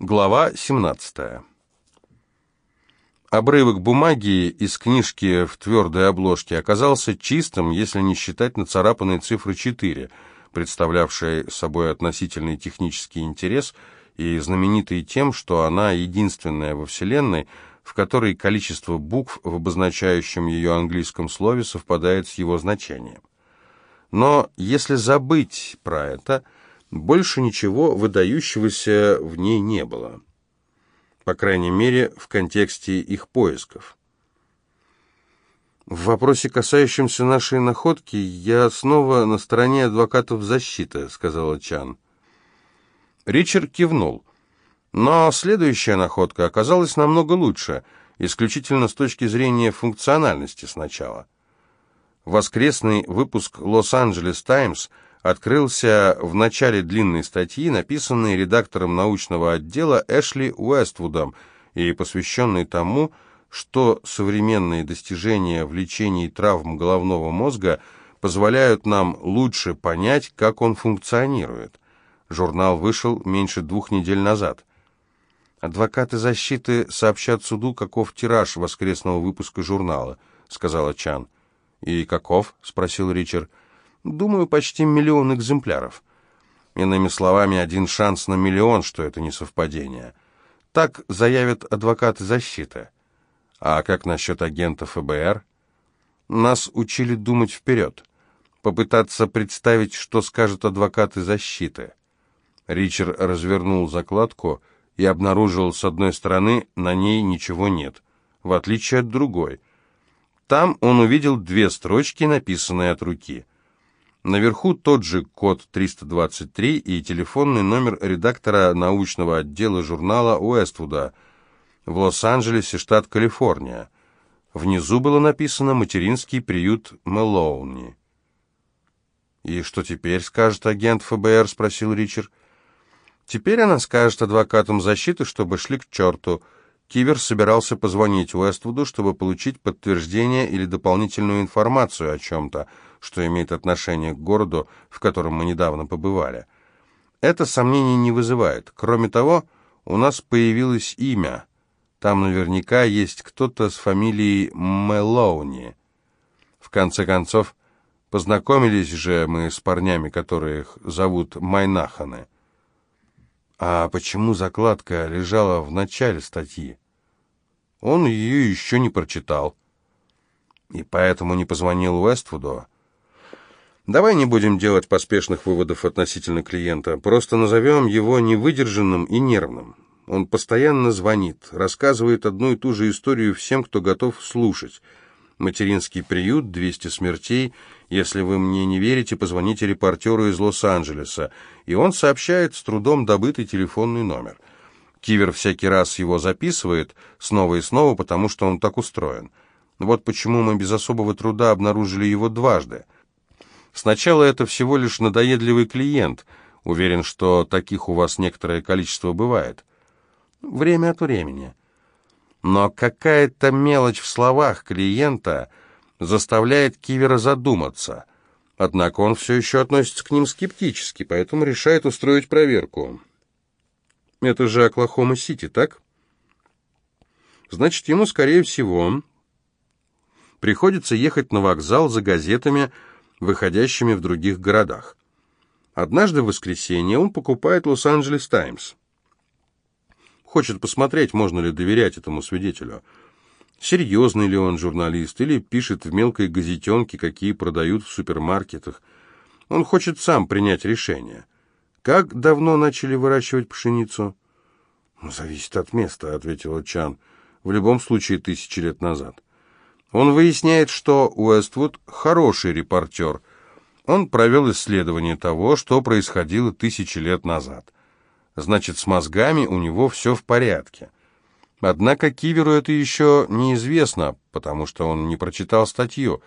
Глава 17. Обрывок бумаги из книжки в твердой обложке оказался чистым, если не считать нацарапанной цифры 4, представлявшей собой относительный технический интерес и знаменитой тем, что она единственная во Вселенной, в которой количество букв в обозначающем ее английском слове совпадает с его значением. Но если забыть про это – больше ничего выдающегося в ней не было. По крайней мере, в контексте их поисков. В вопросе, касающемся нашей находки, я снова на стороне адвокатов защиты, сказала Чан. Ричард кивнул. Но следующая находка оказалась намного лучше, исключительно с точки зрения функциональности сначала. Воскресный выпуск «Лос-Анджелес Таймс» открылся в начале длинной статьи, написанной редактором научного отдела Эшли Уэствудом и посвященной тому, что современные достижения в лечении травм головного мозга позволяют нам лучше понять, как он функционирует. Журнал вышел меньше двух недель назад. «Адвокаты защиты сообщат суду, каков тираж воскресного выпуска журнала», — сказала Чан. «И каков?» — спросил Ричард. Думаю, почти миллион экземпляров. Иными словами, один шанс на миллион, что это не совпадение. Так заявят адвокаты защиты. А как насчет агентов ФБР? Нас учили думать вперед, попытаться представить, что скажут адвокаты защиты. Ричард развернул закладку и обнаружил, с одной стороны, на ней ничего нет, в отличие от другой. Там он увидел две строчки, написанные от руки – Наверху тот же код 323 и телефонный номер редактора научного отдела журнала Уэствуда в Лос-Анджелесе, штат Калифорния. Внизу было написано «Материнский приют Мэлоуни». «И что теперь скажет агент ФБР?» — спросил Ричард. «Теперь она скажет адвокатам защиты, чтобы шли к черту». Кивер собирался позвонить Уэствуду, чтобы получить подтверждение или дополнительную информацию о чем-то, что имеет отношение к городу, в котором мы недавно побывали. Это сомнений не вызывает. Кроме того, у нас появилось имя. Там наверняка есть кто-то с фамилией Мэлоуни. В конце концов, познакомились же мы с парнями, которых зовут Майнаханы. А почему закладка лежала в начале статьи? Он ее еще не прочитал. И поэтому не позвонил Уэствуду. Давай не будем делать поспешных выводов относительно клиента, просто назовем его невыдержанным и нервным. Он постоянно звонит, рассказывает одну и ту же историю всем, кто готов слушать. Материнский приют, 200 смертей. Если вы мне не верите, позвоните репортеру из Лос-Анджелеса. И он сообщает с трудом добытый телефонный номер. Кивер всякий раз его записывает, снова и снова, потому что он так устроен. Вот почему мы без особого труда обнаружили его дважды. Сначала это всего лишь надоедливый клиент. Уверен, что таких у вас некоторое количество бывает. Время от времени. Но какая-то мелочь в словах клиента заставляет Кивера задуматься. Однако он все еще относится к ним скептически, поэтому решает устроить проверку. Это же Оклахома-Сити, так? Значит, ему, скорее всего, приходится ехать на вокзал за газетами, выходящими в других городах. Однажды в воскресенье он покупает «Лос-Анджелес Таймс». Хочет посмотреть, можно ли доверять этому свидетелю. Серьезный ли он журналист или пишет в мелкой газетенке, какие продают в супермаркетах. Он хочет сам принять решение. Как давно начали выращивать пшеницу? «Ну, «Зависит от места», — ответила Чан. «В любом случае, тысячи лет назад». Он выясняет, что Уэствуд хороший репортер. Он провел исследование того, что происходило тысячи лет назад. Значит, с мозгами у него все в порядке. Однако Киверу это еще неизвестно, потому что он не прочитал статью.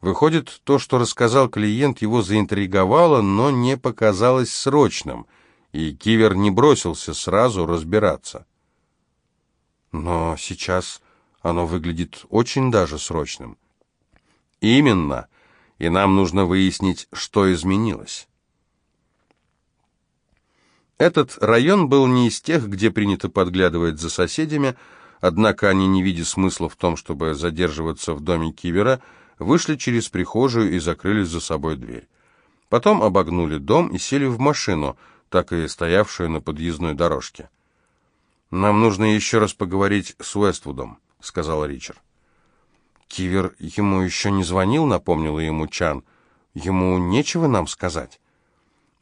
Выходит, то, что рассказал клиент, его заинтриговало, но не показалось срочным, и Кивер не бросился сразу разбираться. Но сейчас оно выглядит очень даже срочным. Именно. И нам нужно выяснить, что изменилось. Этот район был не из тех, где принято подглядывать за соседями, однако они, не видя смысла в том, чтобы задерживаться в доме Кивера, вышли через прихожую и закрыли за собой дверь. Потом обогнули дом и сели в машину, так и стоявшую на подъездной дорожке. «Нам нужно еще раз поговорить с Уэствудом», — сказал Ричард. «Кивер ему еще не звонил», — напомнила ему Чан. «Ему нечего нам сказать».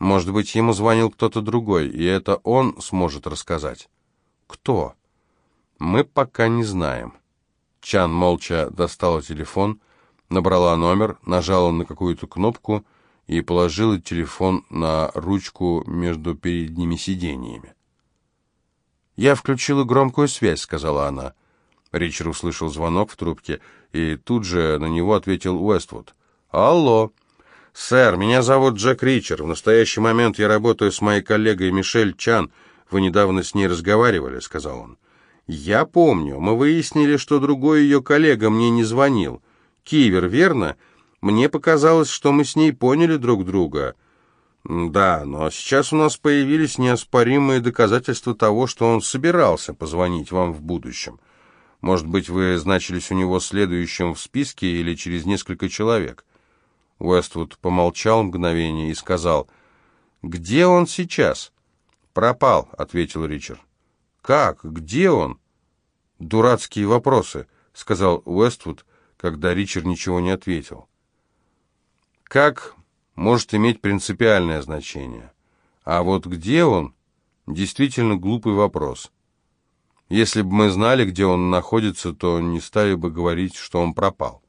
Может быть, ему звонил кто-то другой, и это он сможет рассказать. Кто? Мы пока не знаем. Чан молча достала телефон, набрала номер, нажала на какую-то кнопку и положила телефон на ручку между передними сиденьями. «Я включила громкую связь», — сказала она. Ричард услышал звонок в трубке, и тут же на него ответил Уэствуд. «Алло!» «Сэр, меня зовут Джек Ричард. В настоящий момент я работаю с моей коллегой Мишель Чан. Вы недавно с ней разговаривали», — сказал он. «Я помню. Мы выяснили, что другой ее коллега мне не звонил. Кивер, верно? Мне показалось, что мы с ней поняли друг друга». «Да, но сейчас у нас появились неоспоримые доказательства того, что он собирался позвонить вам в будущем. Может быть, вы значились у него следующим в списке или через несколько человек?» Уэствуд помолчал мгновение и сказал, «Где он сейчас?» «Пропал», — ответил Ричард. «Как? Где он?» «Дурацкие вопросы», — сказал Уэствуд, когда Ричард ничего не ответил. «Как?» может иметь принципиальное значение. А вот где он? Действительно глупый вопрос. Если бы мы знали, где он находится, то не стали бы говорить, что он пропал.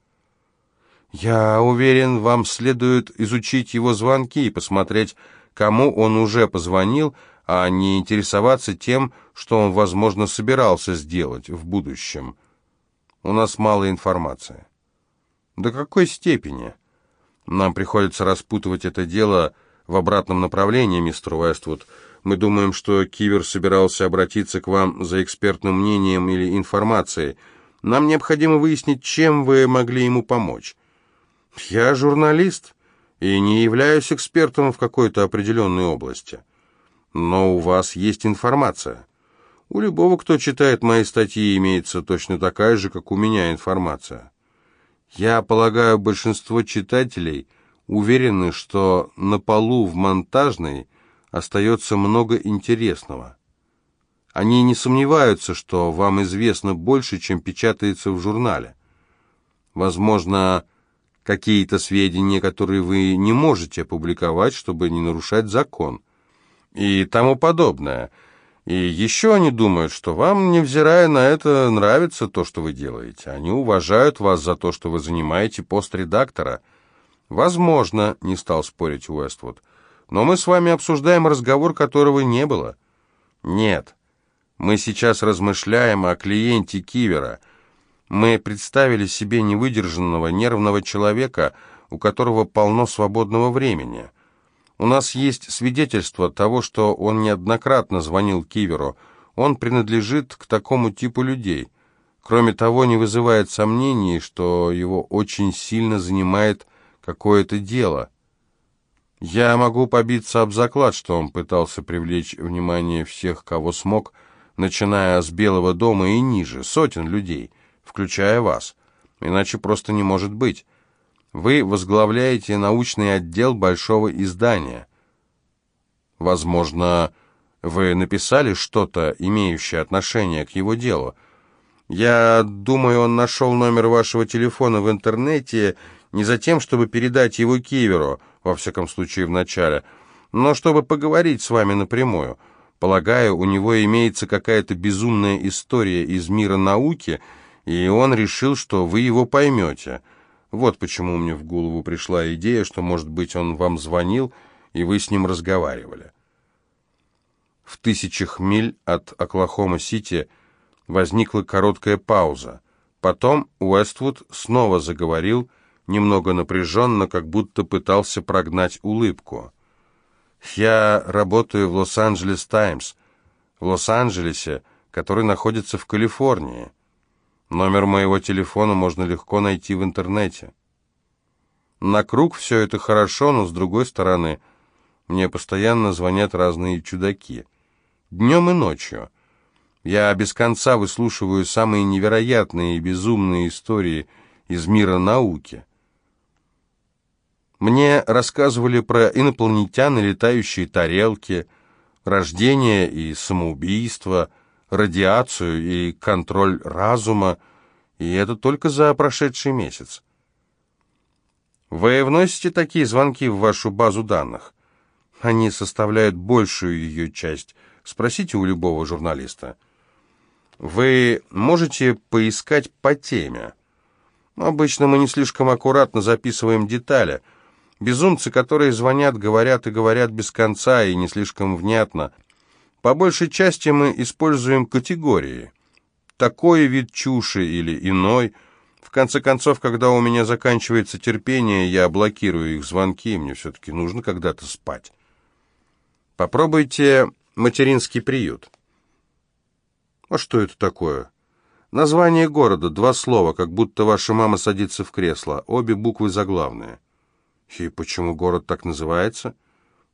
«Я уверен, вам следует изучить его звонки и посмотреть, кому он уже позвонил, а не интересоваться тем, что он, возможно, собирался сделать в будущем. У нас мало информации». «До какой степени?» «Нам приходится распутывать это дело в обратном направлении, мистер Уэствуд. Мы думаем, что Кивер собирался обратиться к вам за экспертным мнением или информацией. Нам необходимо выяснить, чем вы могли ему помочь». Я журналист и не являюсь экспертом в какой-то определенной области. Но у вас есть информация. У любого, кто читает мои статьи, имеется точно такая же, как у меня информация. Я полагаю, большинство читателей уверены, что на полу в монтажной остается много интересного. Они не сомневаются, что вам известно больше, чем печатается в журнале. Возможно, какие-то сведения, которые вы не можете опубликовать, чтобы не нарушать закон, и тому подобное. И еще они думают, что вам, невзирая на это, нравится то, что вы делаете. Они уважают вас за то, что вы занимаете пост редактора. Возможно, не стал спорить Уэствуд, но мы с вами обсуждаем разговор, которого не было. Нет, мы сейчас размышляем о клиенте Кивера — мы представили себе невыдержанного, нервного человека, у которого полно свободного времени. У нас есть свидетельство того, что он неоднократно звонил Киверу. Он принадлежит к такому типу людей. Кроме того, не вызывает сомнений, что его очень сильно занимает какое-то дело. Я могу побиться об заклад, что он пытался привлечь внимание всех, кого смог, начиная с Белого дома и ниже, сотен людей – включая вас. Иначе просто не может быть. Вы возглавляете научный отдел большого издания. Возможно, вы написали что-то, имеющее отношение к его делу. Я думаю, он нашел номер вашего телефона в интернете не за тем, чтобы передать его Киверу, во всяком случае в начале, но чтобы поговорить с вами напрямую. Полагаю, у него имеется какая-то безумная история из мира науки — и он решил, что вы его поймете. Вот почему мне в голову пришла идея, что, может быть, он вам звонил, и вы с ним разговаривали. В тысячах миль от Оклахома-Сити возникла короткая пауза. Потом Уэствуд снова заговорил, немного напряженно, как будто пытался прогнать улыбку. «Я работаю в Лос-Анджелес Таймс, в Лос-Анджелесе, который находится в Калифорнии». Номер моего телефона можно легко найти в интернете. На круг все это хорошо, но с другой стороны, Мне постоянно звонят разные чудаки. Днем и ночью. Я без конца выслушиваю самые невероятные и безумные истории из мира науки. Мне рассказывали про инопланетян и летающие тарелки, рождение и самоубийство, радиацию и контроль разума, и это только за прошедший месяц. Вы вносите такие звонки в вашу базу данных? Они составляют большую ее часть. Спросите у любого журналиста. Вы можете поискать по теме. Обычно мы не слишком аккуратно записываем детали. Безумцы, которые звонят, говорят и говорят без конца и не слишком внятно. По большей части мы используем категории. Такой вид чуши или иной. В конце концов, когда у меня заканчивается терпение, я блокирую их звонки, мне все-таки нужно когда-то спать. Попробуйте материнский приют. А что это такое? Название города, два слова, как будто ваша мама садится в кресло, обе буквы заглавные. И почему город так называется?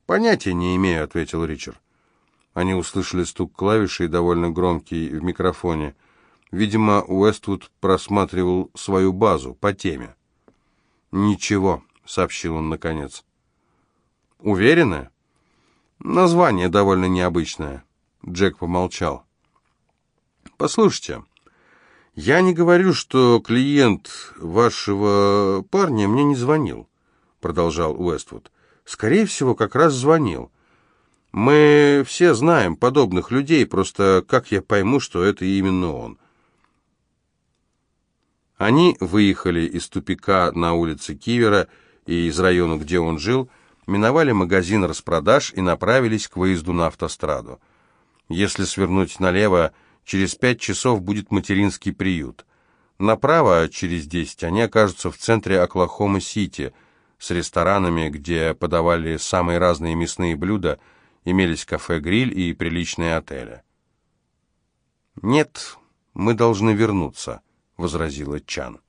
Понятия не имею, ответил Ричард. Они услышали стук клавиши, довольно громкий в микрофоне. Видимо, Уэствуд просматривал свою базу по теме. «Ничего», — сообщил он наконец. «Уверены?» «Название довольно необычное». Джек помолчал. «Послушайте, я не говорю, что клиент вашего парня мне не звонил», — продолжал Уэствуд. «Скорее всего, как раз звонил. Мы все знаем подобных людей, просто как я пойму, что это именно он?» Они выехали из тупика на улице Кивера и из района, где он жил, миновали магазин распродаж и направились к выезду на автостраду. Если свернуть налево, Через пять часов будет материнский приют. Направо, через десять, они окажутся в центре Оклахома-Сити, с ресторанами, где подавали самые разные мясные блюда, имелись кафе-гриль и приличные отели. «Нет, мы должны вернуться», — возразила Чан.